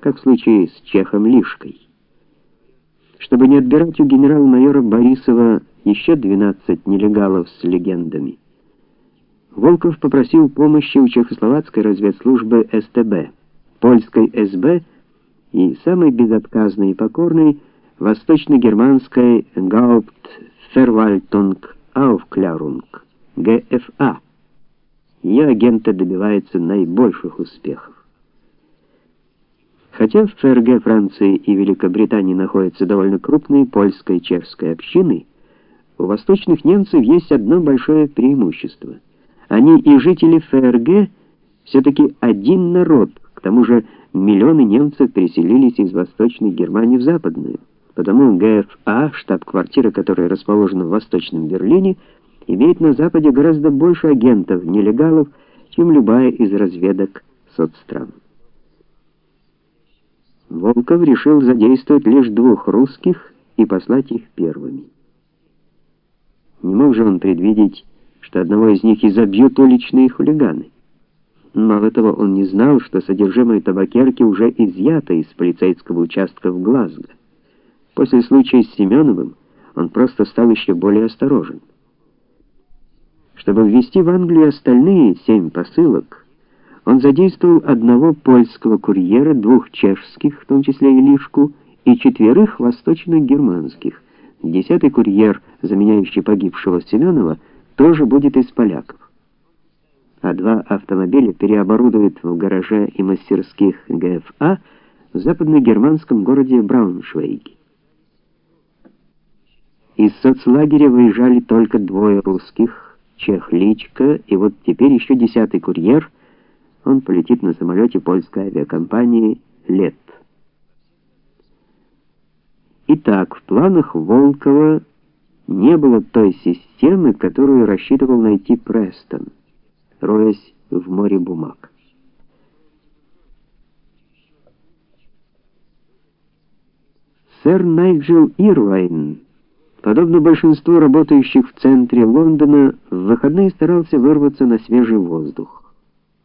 как в случае с Чехом Лишкой. Чтобы не отбирать у генерал-майора Борисова еще 12 нелегалов с легендами, Волков попросил помощи у чехословацкой разведслужбы СТБ, польской СБ и самой безотказной и покорной восточно-германской Gauptverwaltung Aufklärung, ГФА. Ее агенты добиваются наибольших успехов. Хотя в ФРГ Франции и Великобритании находятся довольно крупные польская и чешская общины, у восточных немцев есть одно большое преимущество. Они и жители ФРГ все таки один народ. К тому же миллионы немцев переселились из Восточной Германии в Западную. Потому ГФА, штаб-квартира которой расположена в Восточном Берлине, имеет на Западе гораздо больше агентов, нелегалов, чем любая из разведок соцстран. Волков решил задействовать лишь двух русских и послать их первыми. Не мог же он предвидеть, что одного из них изобьют уличные хулиганы. Мало того, он не знал, что содержимое табакерки уже изъято из полицейского участка в Глазго. После случая с Семеновым он просто стал еще более осторожен. Чтобы ввести в Англию остальные семь посылок, он задействовал одного польского курьера, двух чешских, в том числе и Лишку, и четверых восточно-германских. Десятый курьер, заменяющий погибшего Семенова, тоже будет из поляков. А два автомобиля переоборудуют в гараже и мастерских ГФА в западно-германском городе Брауншвейге. Из соцлагеря выезжали только двое русских, чех Личка, и вот теперь еще десятый курьер — он полетит на самолете польской авиакомпании Лет. Итак, в планах Волкова не было той системы, которую рассчитывал найти Престон, роясь в море бумаг. Сэр Найджел Ирвайн, подобно большинству работающих в центре Лондона, в выходные старался вырваться на свежий воздух.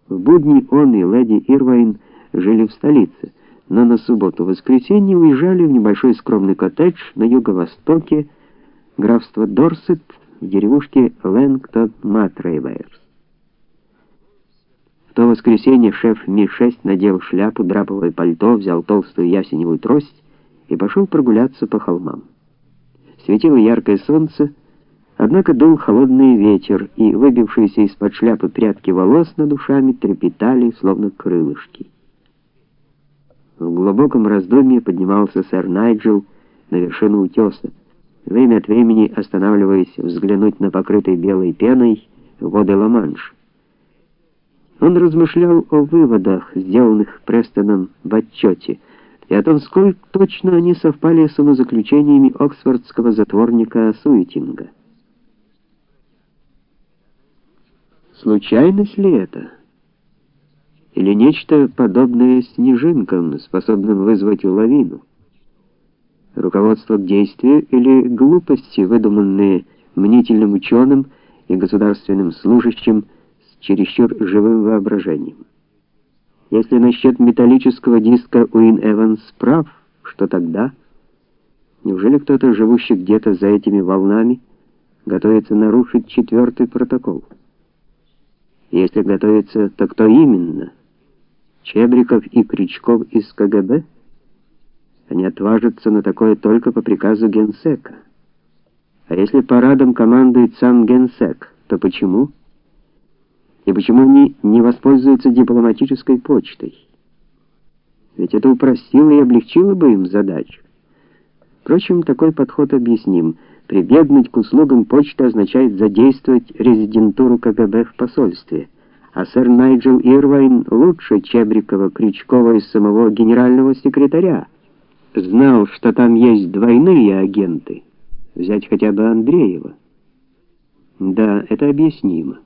В будни он и леди Ирвайн жили в столице, но на субботу-воскресенье уезжали в небольшой скромный коттедж на юго-востоке графства Дорсет в деревушке Лэнгтон-Матрейверс. В то воскресенье шеф Ми-6 надел шляпу, драповое пальто, взял толстую ясеневую трость и пошел прогуляться по холмам. Светило яркое солнце, Однако дул холодный ветер, и выбившиеся из-под шляпы прядки волос над ушами трепетали, словно крылышки. В глубоком раздумье поднимался сэр Найджел на вершину утеса, время от времени останавливаясь взглянуть на покрытый белой пеной воды Ла-Манш. Он размышлял о выводах, сделанных Престоном в отчете, и о том, сколько точно они совпали с умозаключениями оксфордского затворника Суитинга. Случайность ли это? Или нечто подобное снежинкам, способным вызвать лавину? Руководство к действию или глупости, выдуманные мнительным ученым и государственным служащим с чересчур живым воображением? Если насчет металлического диска Уин Эванс прав, что тогда? Неужели кто-то, живущий где-то за этими волнами, готовится нарушить четвертый протокол? Если готовится, то кто именно? Чебриков и Кричков из КГБ? Они отважатся на такое только по приказу генсека. А если парадом командует сам генсек, то почему? И почему они не воспользуются дипломатической почтой? Ведь это упростило и облегчило бы им задачу. Впрочем, такой подход объясним – Прибегнуть к услугам почты означает задействовать резидентуру КГБ в посольстве. А сэр Найджел Ирвайн лучше Чебрикова, Крючкова и самого генерального секретаря. Знал, что там есть двойные агенты. Взять хотя бы Андреева. Да, это объяснимо.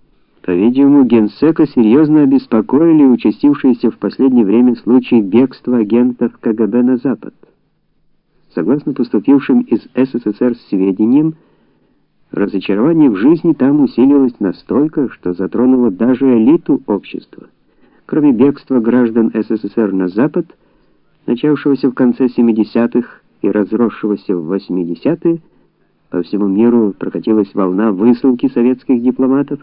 По-видимому, генсека серьезно обеспокоили участившиеся в последнее время случаи бегства агентов КГБ на Запад. Согласно поступившим из СССР сведениям, разочарование в жизни там усилилось настолько, что затронуло даже элиту общества. Кроме бегства граждан СССР на запад, начавшегося в конце 70-х и разросшегося в 80-е, по всему миру прокатилась волна высылки советских дипломатов,